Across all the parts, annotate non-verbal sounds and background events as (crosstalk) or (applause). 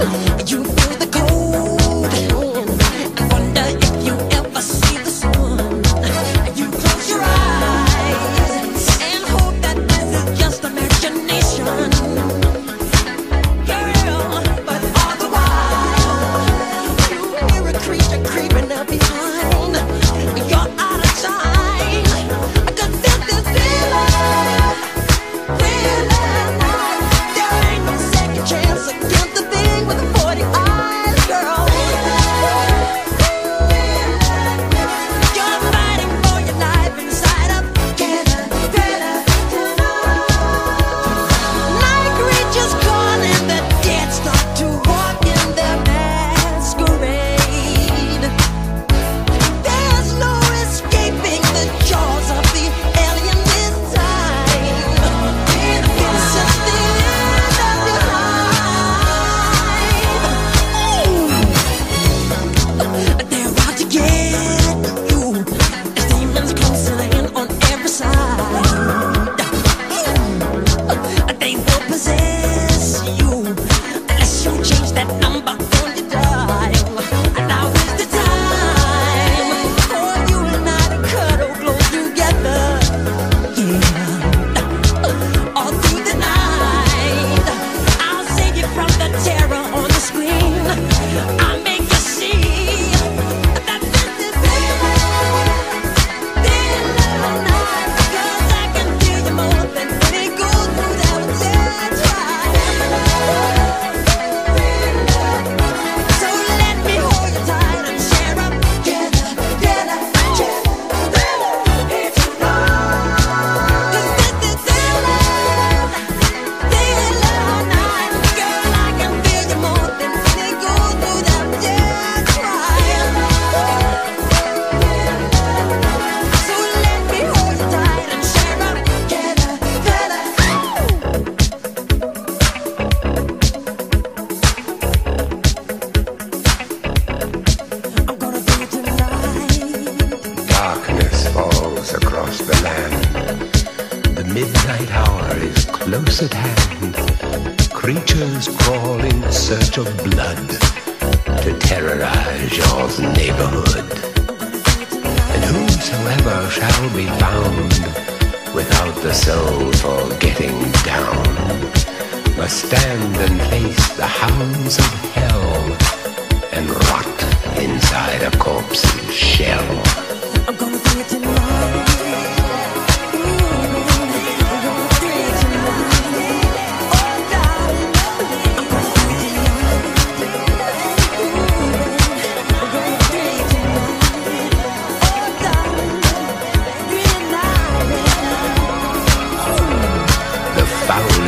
Ugh. (laughs) close at hand, creatures crawl in search of blood to terrorize your neighborhood. And whosoever shall be found without the soul for getting down must stand and face the hounds of hell and rot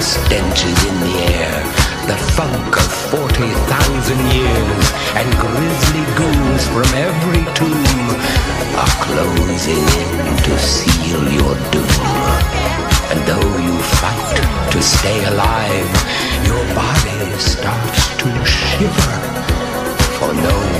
foulest stench is in the air, the funk of 40,000 years, and grisly ghouls from every tomb are closing in to seal your doom. And though you fight to stay alive, your body starts to shiver, for no